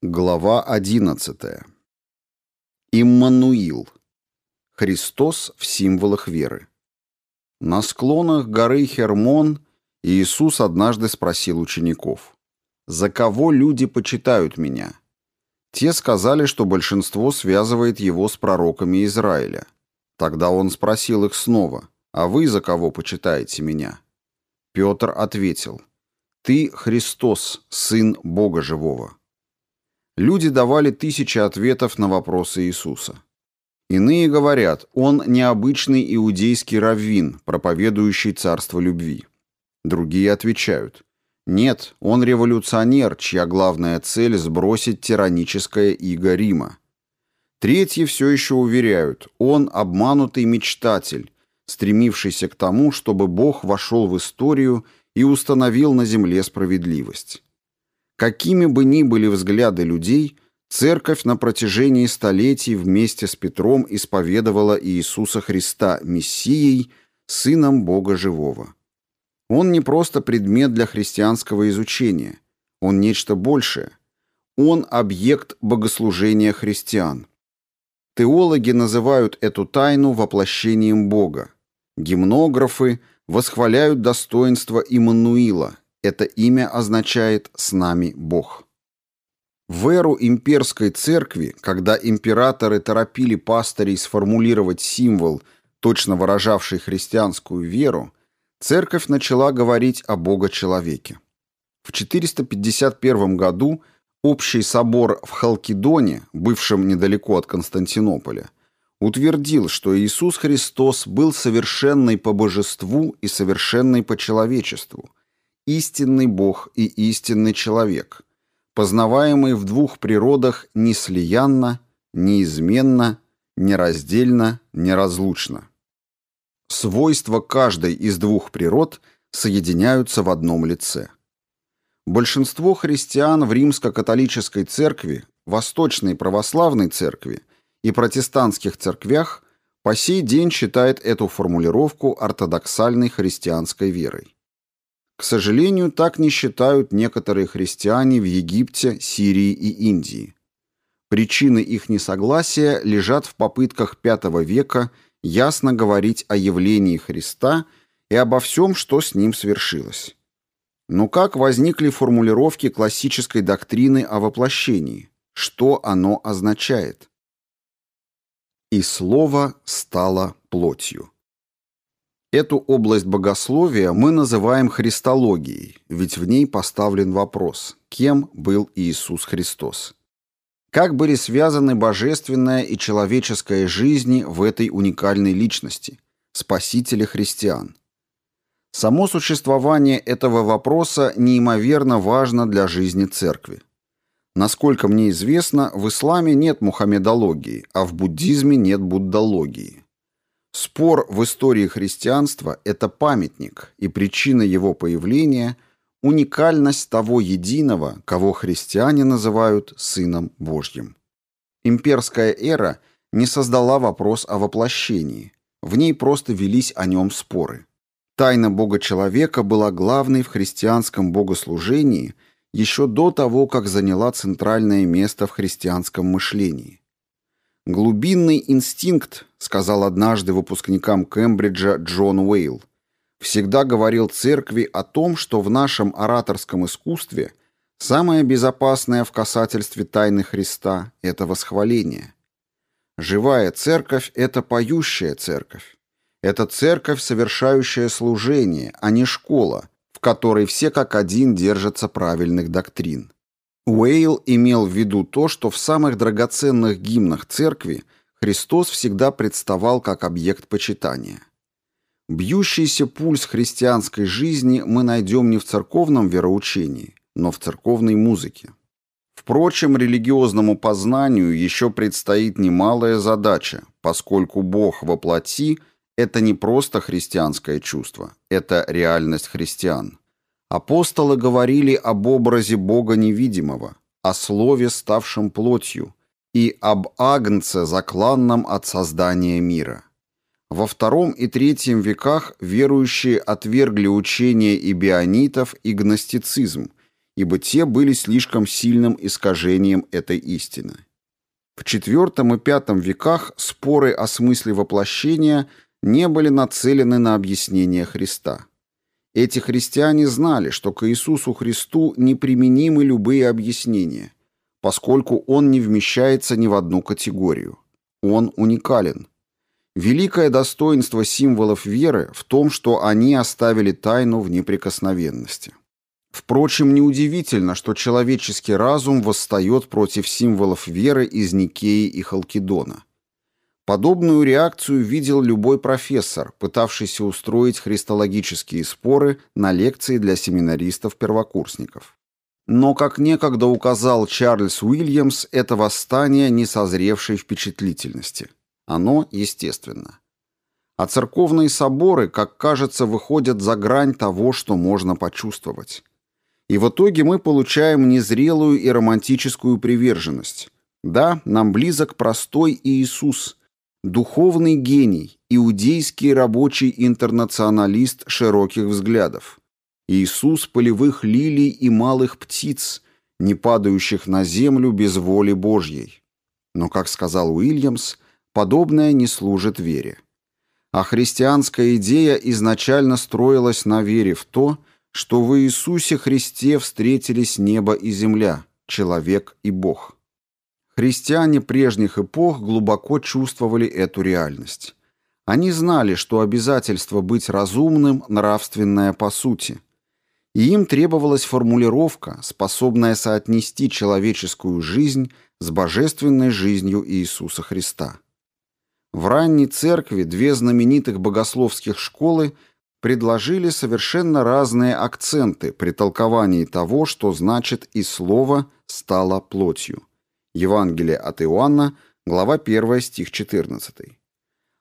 Глава 11. Иммануил. Христос в символах веры. На склонах горы Хермон Иисус однажды спросил учеников, «За кого люди почитают меня?» Те сказали, что большинство связывает его с пророками Израиля. Тогда он спросил их снова, «А вы за кого почитаете меня?» Петр ответил, «Ты Христос, Сын Бога Живого». Люди давали тысячи ответов на вопросы Иисуса. Иные говорят, он необычный иудейский раввин, проповедующий царство любви. Другие отвечают, нет, он революционер, чья главная цель – сбросить тираническое иго Рима. Третьи все еще уверяют, он обманутый мечтатель, стремившийся к тому, чтобы Бог вошел в историю и установил на земле справедливость. Какими бы ни были взгляды людей, церковь на протяжении столетий вместе с Петром исповедовала Иисуса Христа Мессией, Сыном Бога Живого. Он не просто предмет для христианского изучения, он нечто большее. Он объект богослужения христиан. Теологи называют эту тайну воплощением Бога. Гимнографы восхваляют достоинство Иммануила, это имя означает «с нами Бог». В эру имперской церкви, когда императоры торопили пастырей сформулировать символ, точно выражавший христианскую веру, церковь начала говорить о Бога-человеке. В 451 году общий собор в Халкидоне, бывшем недалеко от Константинополя, утвердил, что Иисус Христос был совершенный по божеству и совершенный по человечеству, истинный Бог и истинный человек, познаваемый в двух природах неслиянно, неизменно, нераздельно, неразлучно. Свойства каждой из двух природ соединяются в одном лице. Большинство христиан в римско-католической церкви, восточной православной церкви и протестантских церквях по сей день считает эту формулировку ортодоксальной христианской верой. К сожалению, так не считают некоторые христиане в Египте, Сирии и Индии. Причины их несогласия лежат в попытках V века ясно говорить о явлении Христа и обо всем, что с ним свершилось. Но как возникли формулировки классической доктрины о воплощении? Что оно означает? «И слово стало плотью». Эту область богословия мы называем христологией, ведь в ней поставлен вопрос, кем был Иисус Христос. Как были связаны божественная и человеческая жизни в этой уникальной личности, спасителе христиан? Само существование этого вопроса неимоверно важно для жизни церкви. Насколько мне известно, в исламе нет мухаммедологии, а в буддизме нет буддологии. Спор в истории христианства – это памятник, и причина его появления – уникальность того единого, кого христиане называют Сыном Божьим. Имперская эра не создала вопрос о воплощении, в ней просто велись о нем споры. Тайна Бога-человека была главной в христианском богослужении еще до того, как заняла центральное место в христианском мышлении. «Глубинный инстинкт», — сказал однажды выпускникам Кембриджа Джон Уэйл, всегда говорил церкви о том, что в нашем ораторском искусстве самое безопасное в касательстве тайны Христа — это восхваление. Живая церковь — это поющая церковь. Это церковь, совершающая служение, а не школа, в которой все как один держатся правильных доктрин. Уэйл имел в виду то, что в самых драгоценных гимнах церкви Христос всегда представал как объект почитания. Бьющийся пульс христианской жизни мы найдем не в церковном вероучении, но в церковной музыке. Впрочем, религиозному познанию еще предстоит немалая задача, поскольку Бог во плоти – это не просто христианское чувство, это реальность христиан. Апостолы говорили об образе Бога невидимого, о Слове, ставшем плотью, и об Агнце, закланном от создания мира. Во втором и третьем веках верующие отвергли учение и и гностицизм ибо те были слишком сильным искажением этой истины. В IV и V веках споры о смысле воплощения не были нацелены на объяснение Христа. Эти христиане знали, что к Иисусу Христу неприменимы любые объяснения, поскольку Он не вмещается ни в одну категорию. Он уникален. Великое достоинство символов веры в том, что они оставили тайну в неприкосновенности. Впрочем, неудивительно, что человеческий разум восстает против символов веры из Никеи и Халкидона. Подобную реакцию видел любой профессор, пытавшийся устроить христологические споры на лекции для семинаристов-первокурсников. Но, как некогда указал Чарльз Уильямс, это восстание несозревшей впечатлительности. Оно естественно. А церковные соборы, как кажется, выходят за грань того, что можно почувствовать. И в итоге мы получаем незрелую и романтическую приверженность. Да, нам близок простой Иисус, духовный гений, иудейский рабочий интернационалист широких взглядов. Иисус полевых лилий и малых птиц, не падающих на землю без воли Божьей. Но, как сказал Уильямс, подобное не служит вере. А христианская идея изначально строилась на вере в то, что в Иисусе Христе встретились небо и земля, человек и Бог. Христиане прежних эпох глубоко чувствовали эту реальность. Они знали, что обязательство быть разумным – нравственное по сути. И им требовалась формулировка, способная соотнести человеческую жизнь с божественной жизнью Иисуса Христа. В ранней церкви две знаменитых богословских школы – предложили совершенно разные акценты при толковании того, что значит «и слово стало плотью». Евангелие от Иоанна, глава 1, стих 14.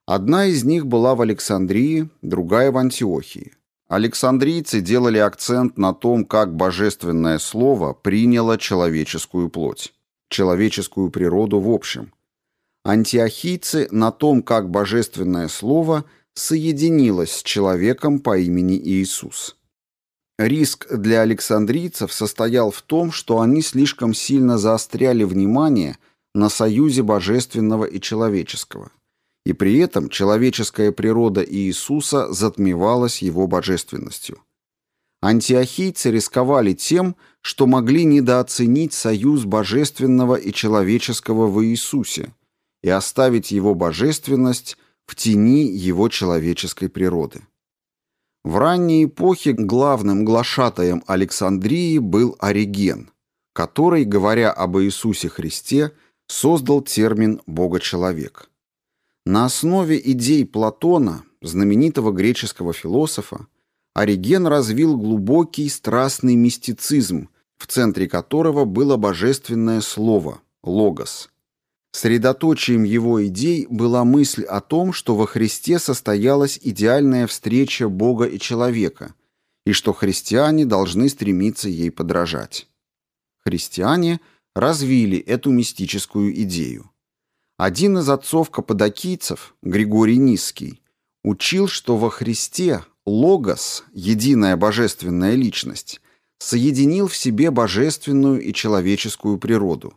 Одна из них была в Александрии, другая в Антиохии. Александрийцы делали акцент на том, как божественное слово приняло человеческую плоть, человеческую природу в общем. Антиохийцы на том, как божественное слово – соединилась с человеком по имени Иисус. Риск для александрийцев состоял в том, что они слишком сильно заостряли внимание на союзе божественного и человеческого, и при этом человеческая природа Иисуса затмевалась его божественностью. Антиохийцы рисковали тем, что могли недооценить союз божественного и человеческого в Иисусе и оставить его божественность в тени его человеческой природы. В ранней эпохе главным глашатаем Александрии был Ориген, который, говоря об Иисусе Христе, создал термин «бога-человек». На основе идей Платона, знаменитого греческого философа, Ориген развил глубокий страстный мистицизм, в центре которого было божественное слово – логос – Средоточием его идей была мысль о том, что во Христе состоялась идеальная встреча Бога и человека, и что христиане должны стремиться ей подражать. Христиане развили эту мистическую идею. Один из отцов-каппадокийцев, Григорий Низкий, учил, что во Христе Логос, единая божественная личность, соединил в себе божественную и человеческую природу.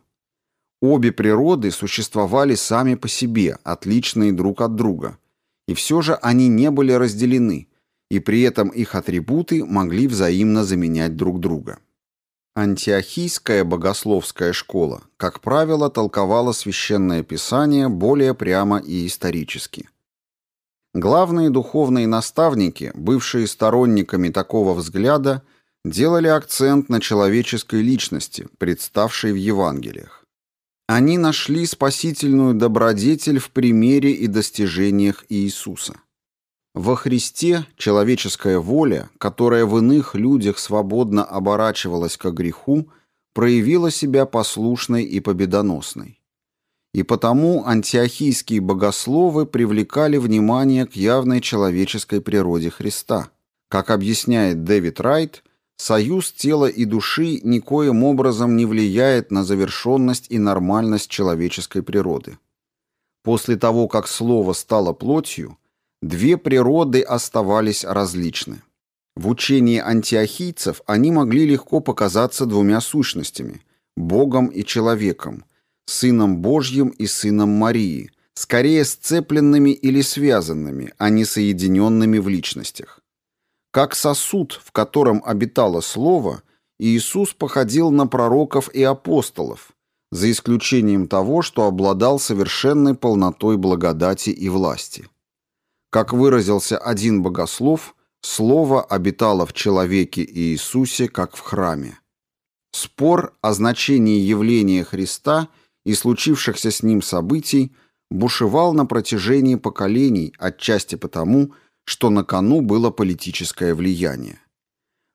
Обе природы существовали сами по себе, отличные друг от друга. И все же они не были разделены, и при этом их атрибуты могли взаимно заменять друг друга. Антиохийская богословская школа, как правило, толковала священное писание более прямо и исторически. Главные духовные наставники, бывшие сторонниками такого взгляда, делали акцент на человеческой личности, представшей в Евангелиях. Они нашли спасительную добродетель в примере и достижениях Иисуса. Во Христе человеческая воля, которая в иных людях свободно оборачивалась к греху, проявила себя послушной и победоносной. И потому антиохийские богословы привлекали внимание к явной человеческой природе Христа. Как объясняет Дэвид Райт, Союз тела и души никоим образом не влияет на завершенность и нормальность человеческой природы. После того, как слово стало плотью, две природы оставались различны. В учении антиохийцев они могли легко показаться двумя сущностями – Богом и человеком, Сыном Божьим и Сыном Марии, скорее сцепленными или связанными, а не соединенными в личностях. Как сосуд, в котором обитало Слово, Иисус походил на пророков и апостолов, за исключением того, что обладал совершенной полнотой благодати и власти. Как выразился один богослов, Слово обитало в человеке Иисусе, как в храме. Спор о значении явления Христа и случившихся с ним событий бушевал на протяжении поколений, отчасти потому, что на кону было политическое влияние.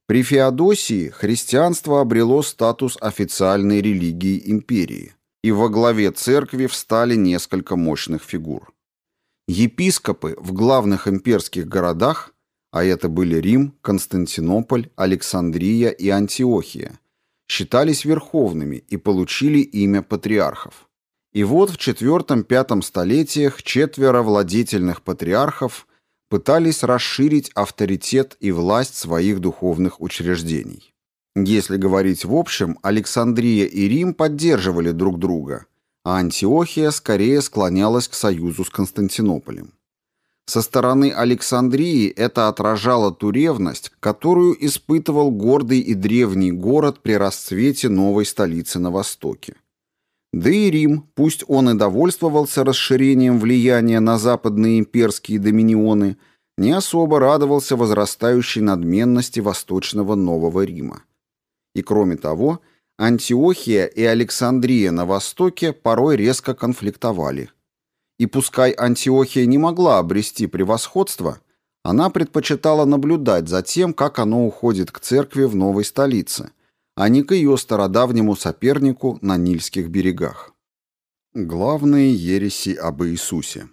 При Феодосии христианство обрело статус официальной религии империи, и во главе церкви встали несколько мощных фигур. Епископы в главных имперских городах, а это были Рим, Константинополь, Александрия и Антиохия, считались верховными и получили имя патриархов. И вот в IV-V столетиях четверо владетельных патриархов – пытались расширить авторитет и власть своих духовных учреждений. Если говорить в общем, Александрия и Рим поддерживали друг друга, а Антиохия скорее склонялась к союзу с Константинополем. Со стороны Александрии это отражало ту ревность, которую испытывал гордый и древний город при расцвете новой столицы на Востоке. Да и Рим, пусть он и довольствовался расширением влияния на западные имперские доминионы, не особо радовался возрастающей надменности Восточного Нового Рима. И кроме того, Антиохия и Александрия на Востоке порой резко конфликтовали. И пускай Антиохия не могла обрести превосходство, она предпочитала наблюдать за тем, как оно уходит к церкви в новой столице, а не к ее стародавнему сопернику на Нильских берегах. Главные ереси об Иисусе.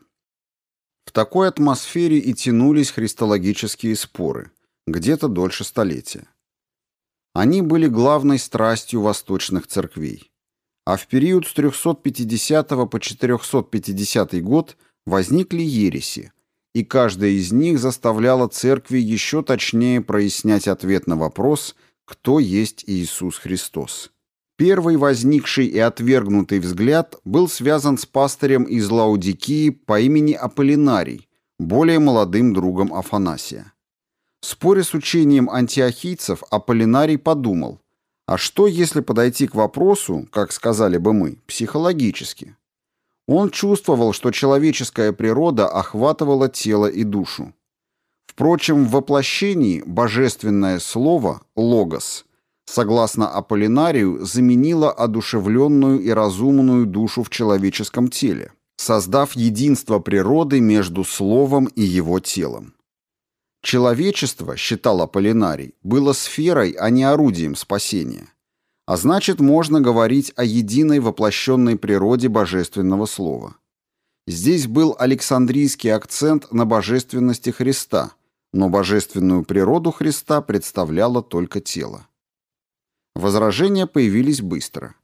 В такой атмосфере и тянулись христологические споры, где-то дольше столетия. Они были главной страстью восточных церквей. А в период с 350 по 450 год возникли ереси, и каждая из них заставляла церкви еще точнее прояснять ответ на вопрос – кто есть Иисус Христос. Первый возникший и отвергнутый взгляд был связан с пастырем из Лаудикии по имени Аполлинарий, более молодым другом Афанасия. В споре с учением антиохийцев Аполлинарий подумал, а что если подойти к вопросу, как сказали бы мы, психологически? Он чувствовал, что человеческая природа охватывала тело и душу. Впрочем, в воплощении божественное слово «логос» согласно Аполлинарию, заменило одушевленную и разумную душу в человеческом теле, создав единство природы между словом и его телом. Человечество, считал Аполлинарий, было сферой, а не орудием спасения. А значит, можно говорить о единой воплощенной природе божественного слова. Здесь был Александрийский акцент на божественности Христа – но божественную природу Христа представляло только тело. Возражения появились быстро.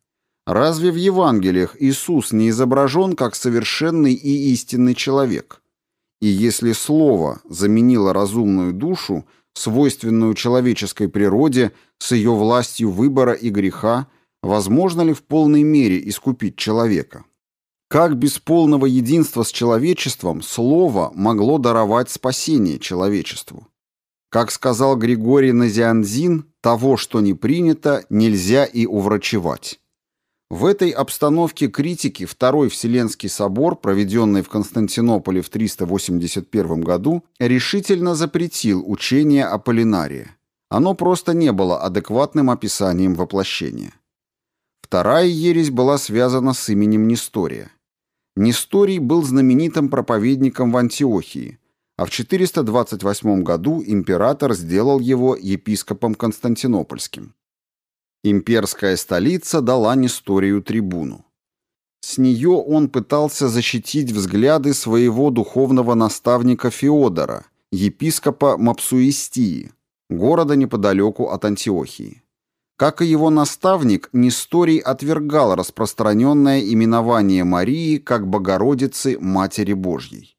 Разве в Евангелиях Иисус не изображен как совершенный и истинный человек? И если Слово заменило разумную душу, свойственную человеческой природе, с ее властью выбора и греха, возможно ли в полной мере искупить человека? Как без полного единства с человечеством слово могло даровать спасение человечеству? Как сказал Григорий Назианзин, того, что не принято, нельзя и уврачевать. В этой обстановке критики Второй Вселенский собор, проведенный в Константинополе в 381 году, решительно запретил учение Аполлинария. Оно просто не было адекватным описанием воплощения. Вторая ересь была связана с именем Нестория. Несторий был знаменитым проповедником в Антиохии, а в 428 году император сделал его епископом Константинопольским. Имперская столица дала Несторию трибуну. С нее он пытался защитить взгляды своего духовного наставника Феодора, епископа Мапсуистии, города неподалеку от Антиохии. Как и его наставник, Несторий отвергал распространенное именование Марии как Богородицы Матери Божьей.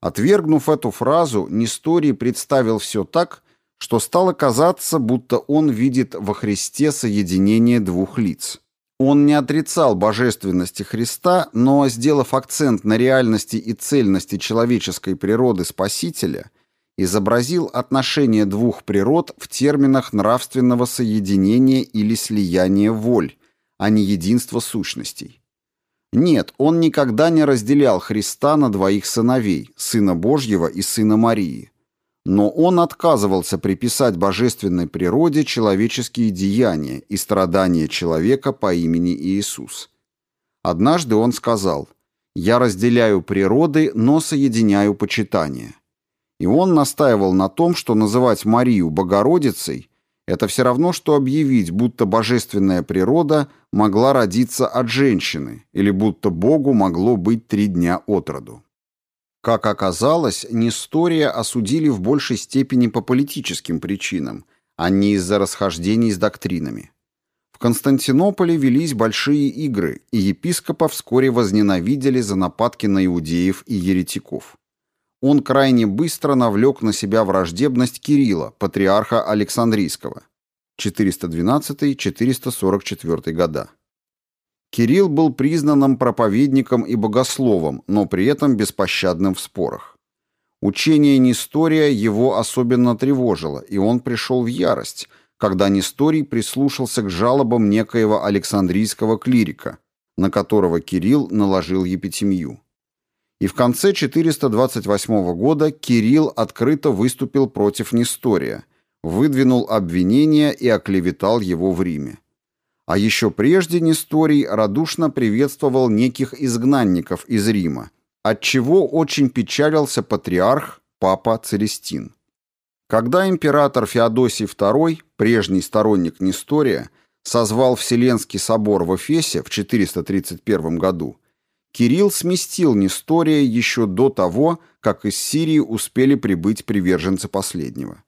Отвергнув эту фразу, Несторий представил все так, что стало казаться, будто он видит во Христе соединение двух лиц. Он не отрицал божественности Христа, но, сделав акцент на реальности и цельности человеческой природы Спасителя, изобразил отношение двух природ в терминах нравственного соединения или слияния воль, а не единства сущностей. Нет, он никогда не разделял Христа на двоих сыновей, Сына Божьего и Сына Марии. Но он отказывался приписать божественной природе человеческие деяния и страдания человека по имени Иисус. Однажды он сказал «Я разделяю природы, но соединяю почитание». И он настаивал на том, что называть Марию Богородицей – это все равно, что объявить, будто божественная природа могла родиться от женщины или будто Богу могло быть три дня от роду. Как оказалось, Нестория осудили в большей степени по политическим причинам, а не из-за расхождений с доктринами. В Константинополе велись большие игры, и епископа вскоре возненавидели за нападки на иудеев и еретиков. Он крайне быстро навлек на себя враждебность Кирилла, патриарха Александрийского, 412-444 года. Кирилл был признанным проповедником и богословом, но при этом беспощадным в спорах. Учение Нестория его особенно тревожило, и он пришел в ярость, когда Несторий прислушался к жалобам некоего Александрийского клирика, на которого Кирилл наложил епитемию. И в конце 428 года Кирилл открыто выступил против Нестория, выдвинул обвинения и оклеветал его в Риме. А еще прежде Несторий радушно приветствовал неких изгнанников из Рима, отчего очень печалился патриарх папа Целестин. Когда император Феодосий II, прежний сторонник Нестория, созвал Вселенский собор в Эфесе в 431 году, Кирилл сместил Нестория еще до того, как из Сирии успели прибыть приверженцы последнего.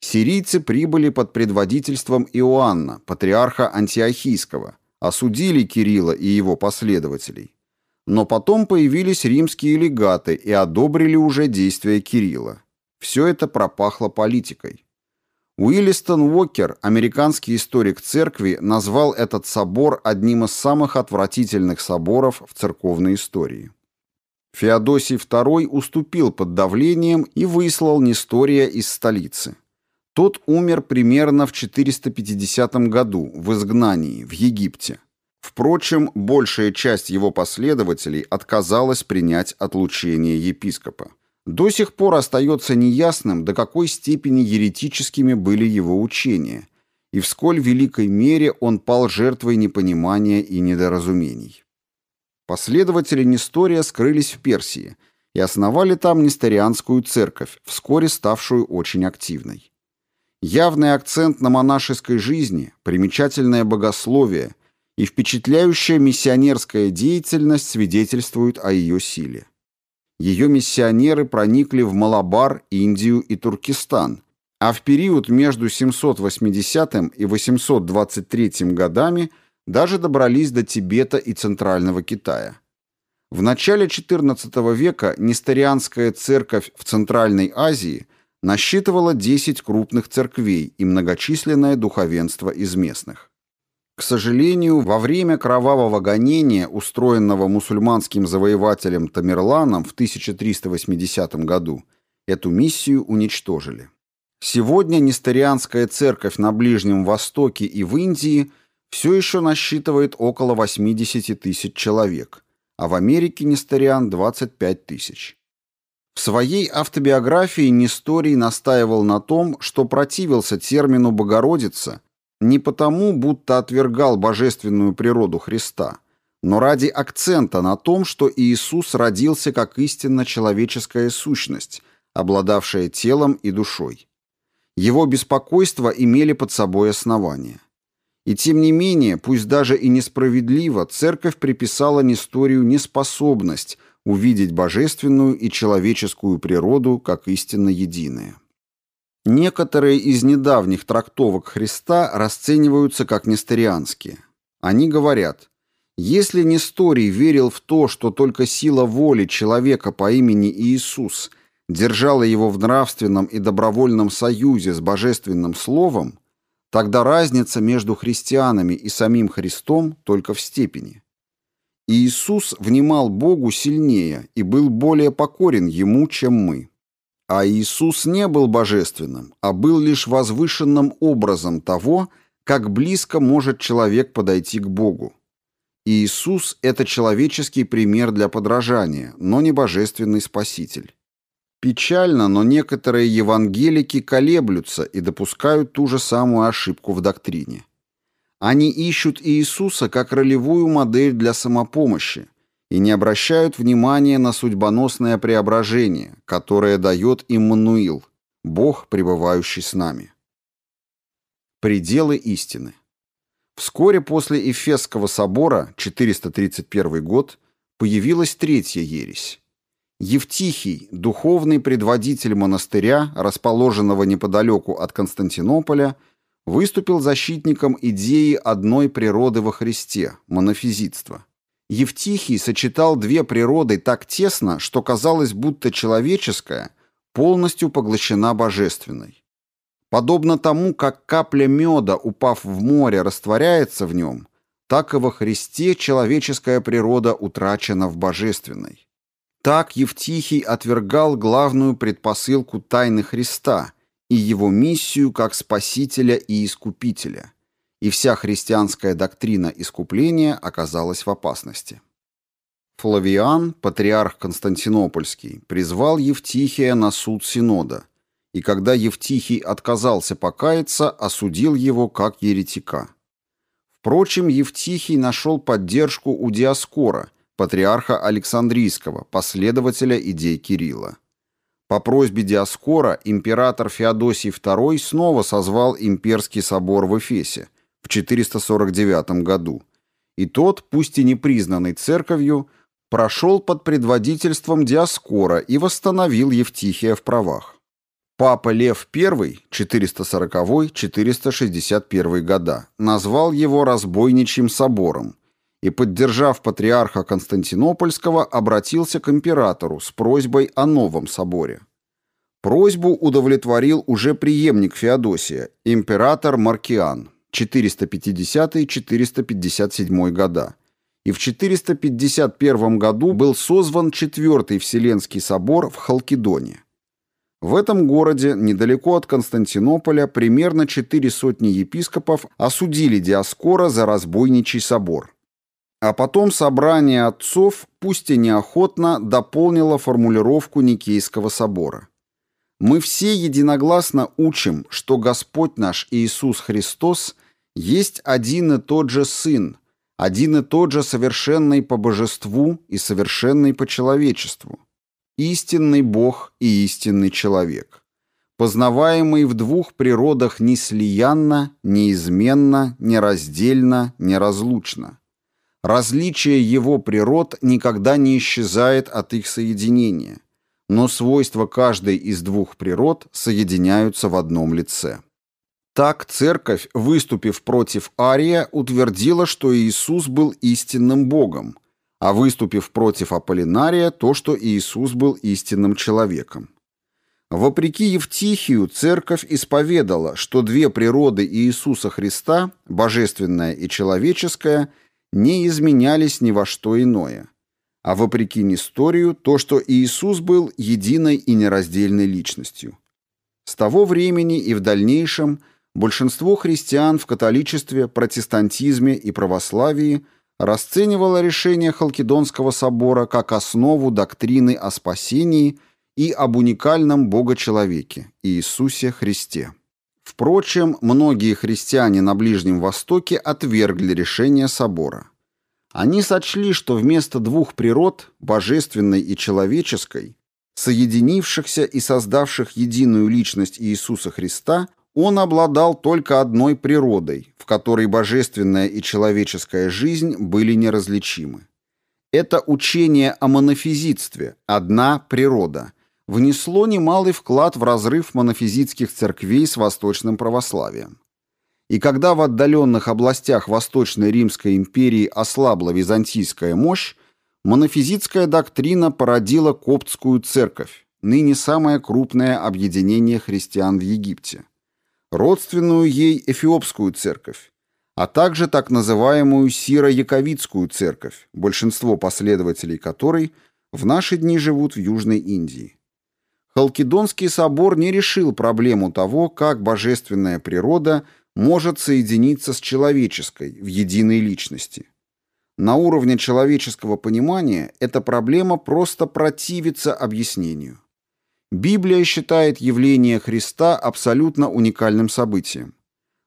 Сирийцы прибыли под предводительством Иоанна, патриарха Антиохийского, осудили Кирилла и его последователей. Но потом появились римские легаты и одобрили уже действия Кирилла. Все это пропахло политикой. Уиллистон Уокер, американский историк церкви, назвал этот собор одним из самых отвратительных соборов в церковной истории. Феодосий II уступил под давлением и выслал Нестория из столицы. Тот умер примерно в 450 году в изгнании в Египте. Впрочем, большая часть его последователей отказалась принять отлучение епископа. До сих пор остается неясным, до какой степени еретическими были его учения, и в сколь великой мере он пал жертвой непонимания и недоразумений. Последователи Нестория скрылись в Персии и основали там Несторианскую церковь, вскоре ставшую очень активной. Явный акцент на монашеской жизни, примечательное богословие и впечатляющая миссионерская деятельность свидетельствуют о ее силе. Ее миссионеры проникли в Малабар, Индию и Туркестан, а в период между 780 и 823 годами даже добрались до Тибета и Центрального Китая. В начале XIV века Несторианская церковь в Центральной Азии – насчитывала 10 крупных церквей и многочисленное духовенство из местных. К сожалению, во время кровавого гонения, устроенного мусульманским завоевателем Тамерланом в 1380 году, эту миссию уничтожили. Сегодня Несторианская церковь на Ближнем Востоке и в Индии все еще насчитывает около 80 тысяч человек, а в Америке Несториан 25 тысяч. В своей автобиографии Несторий настаивал на том, что противился термину «Богородица» не потому, будто отвергал божественную природу Христа, но ради акцента на том, что Иисус родился как истинно человеческая сущность, обладавшая телом и душой. Его беспокойства имели под собой основания. И тем не менее, пусть даже и несправедливо, церковь приписала Несторию неспособность увидеть божественную и человеческую природу как истинно единые. Некоторые из недавних трактовок Христа расцениваются как несторианские. Они говорят, если Несторий верил в то, что только сила воли человека по имени Иисус держала его в нравственном и добровольном союзе с божественным словом, тогда разница между христианами и самим Христом только в степени. Иисус внимал Богу сильнее и был более покорен Ему, чем мы. А Иисус не был божественным, а был лишь возвышенным образом того, как близко может человек подойти к Богу. Иисус – это человеческий пример для подражания, но не божественный спаситель. Печально, но некоторые евангелики колеблются и допускают ту же самую ошибку в доктрине. Они ищут Иисуса как ролевую модель для самопомощи и не обращают внимания на судьбоносное преображение, которое дает Иммануил, Бог, пребывающий с нами. Пределы истины. Вскоре после Эфесского собора, 431 год, появилась третья ересь. Евтихий, духовный предводитель монастыря, расположенного неподалеку от Константинополя, выступил защитником идеи одной природы во Христе – монофизитства. Евтихий сочетал две природы так тесно, что казалось, будто человеческая полностью поглощена божественной. Подобно тому, как капля меда, упав в море, растворяется в нем, так и во Христе человеческая природа утрачена в божественной. Так Евтихий отвергал главную предпосылку тайны Христа и его миссию как Спасителя и Искупителя, и вся христианская доктрина искупления оказалась в опасности. Флавиан, патриарх Константинопольский, призвал Евтихия на суд Синода – и когда Евтихий отказался покаяться, осудил его как еретика. Впрочем, Евтихий нашел поддержку у Диаскора, патриарха Александрийского, последователя идей Кирилла. По просьбе Диаскора император Феодосий II снова созвал имперский собор в Эфесе в 449 году, и тот, пусть и не признанный церковью, прошел под предводительством Диаскора и восстановил Евтихия в правах. Папа Лев I, 440-461 года, назвал его разбойничьим собором и, поддержав патриарха Константинопольского, обратился к императору с просьбой о новом соборе. Просьбу удовлетворил уже преемник Феодосия, император Маркиан, 450-457 года, и в 451 году был созван Четвертый Вселенский собор в Халкидоне. В этом городе, недалеко от Константинополя, примерно четыре сотни епископов осудили Диаскора за разбойничий собор. А потом собрание отцов, пусть и неохотно, дополнило формулировку Никейского собора. Мы все единогласно учим, что Господь наш Иисус Христос есть один и тот же Сын, один и тот же совершенный по божеству и совершенный по человечеству истинный Бог и истинный человек, познаваемый в двух природах неслиянно, неизменно, нераздельно, неразлучно. Различие его природ никогда не исчезает от их соединения, но свойства каждой из двух природ соединяются в одном лице. Так церковь, выступив против Ария, утвердила, что Иисус был истинным Богом, а выступив против Аполлинария, то, что Иисус был истинным человеком. Вопреки Евтихию, церковь исповедала, что две природы Иисуса Христа, божественная и человеческая, не изменялись ни во что иное. А вопреки Несторию, то, что Иисус был единой и нераздельной личностью. С того времени и в дальнейшем большинство христиан в католичестве, протестантизме и православии – расценивала решение Халкидонского собора как основу доктрины о спасении и об уникальном Бога-человеке Иисусе Христе. Впрочем, многие христиане на Ближнем Востоке отвергли решение собора. Они сочли, что вместо двух природ, божественной и человеческой, соединившихся и создавших единую личность Иисуса Христа, он обладал только одной природой, в которой божественная и человеческая жизнь были неразличимы. Это учение о монофизитстве, одна природа, внесло немалый вклад в разрыв монофизитских церквей с восточным православием. И когда в отдаленных областях Восточной Римской империи ослабла византийская мощь, монофизитская доктрина породила коптскую церковь, ныне самое крупное объединение христиан в Египте, родственную ей Эфиопскую церковь, а также так называемую Сиро-Яковицкую церковь, большинство последователей которой в наши дни живут в Южной Индии. Халкидонский собор не решил проблему того, как божественная природа может соединиться с человеческой в единой личности. На уровне человеческого понимания эта проблема просто противится объяснению. Библия считает явление Христа абсолютно уникальным событием.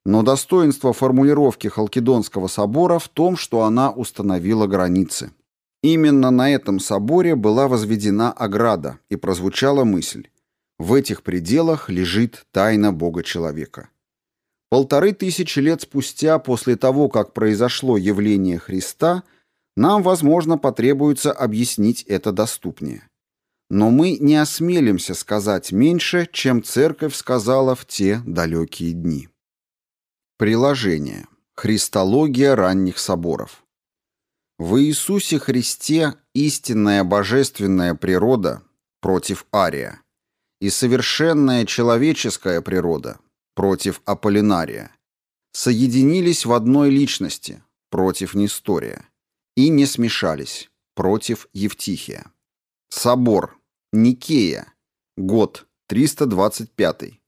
Но достоинство формулировки Халкидонского собора в том, что она установила границы. Именно на этом соборе была возведена ограда и прозвучала мысль «В этих пределах лежит тайна Бога-человека». Полторы тысячи лет спустя после того, как произошло явление Христа, нам, возможно, потребуется объяснить это доступнее. Но мы не осмелимся сказать меньше, чем церковь сказала в те далекие дни. Приложение. Христология ранних соборов. В Иисусе Христе истинная божественная природа против Ария и совершенная человеческая природа против Аполлинария соединились в одной личности против Нестория и не смешались против Евтихия. Собор Никея. Год 325.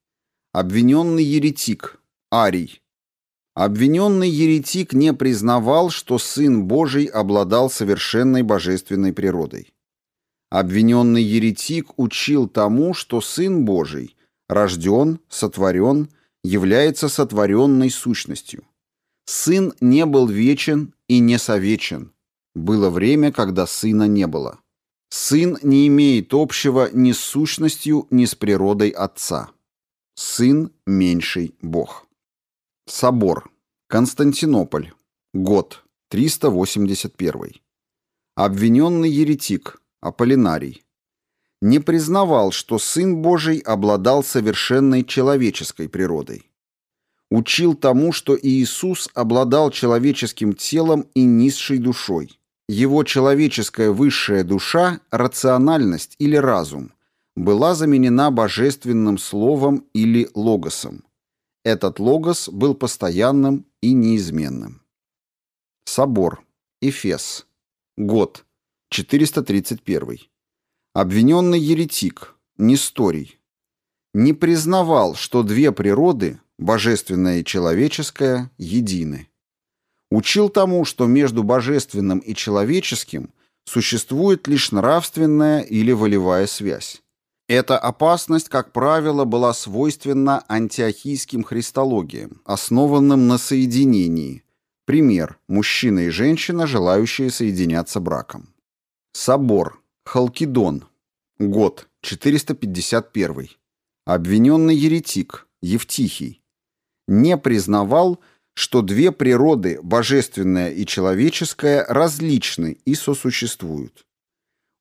Обвиненный еретик. Арий. Обвиненный еретик не признавал, что Сын Божий обладал совершенной божественной природой. Обвиненный еретик учил тому, что Сын Божий рожден, сотворен, является сотворенной сущностью. Сын не был вечен и не совечен. Было время, когда Сына не было. Сын не имеет общего ни с сущностью, ни с природой Отца. Сын – меньший Бог. Собор. Константинополь. Год. 381. Обвиненный еретик. Аполлинарий. Не признавал, что Сын Божий обладал совершенной человеческой природой. Учил тому, что Иисус обладал человеческим телом и низшей душой его человеческая высшая душа, рациональность или разум, была заменена божественным словом или логосом. Этот логос был постоянным и неизменным. Собор. Эфес. Год. 431. Обвиненный еретик. Несторий. Не признавал, что две природы, божественная и человеческая, едины учил тому, что между божественным и человеческим существует лишь нравственная или волевая связь. Эта опасность, как правило, была свойственна антиохийским христологиям, основанным на соединении. Пример – мужчина и женщина, желающие соединяться браком. Собор. Халкидон. Год. 451. Обвиненный еретик. Евтихий. Не признавал что две природы, божественная и человеческая, различны и сосуществуют.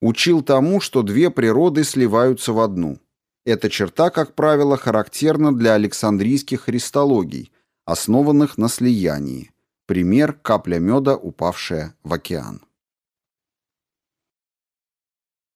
Учил тому, что две природы сливаются в одну. Эта черта, как правило, характерна для александрийских христологий, основанных на слиянии. Пример – капля меда, упавшая в океан.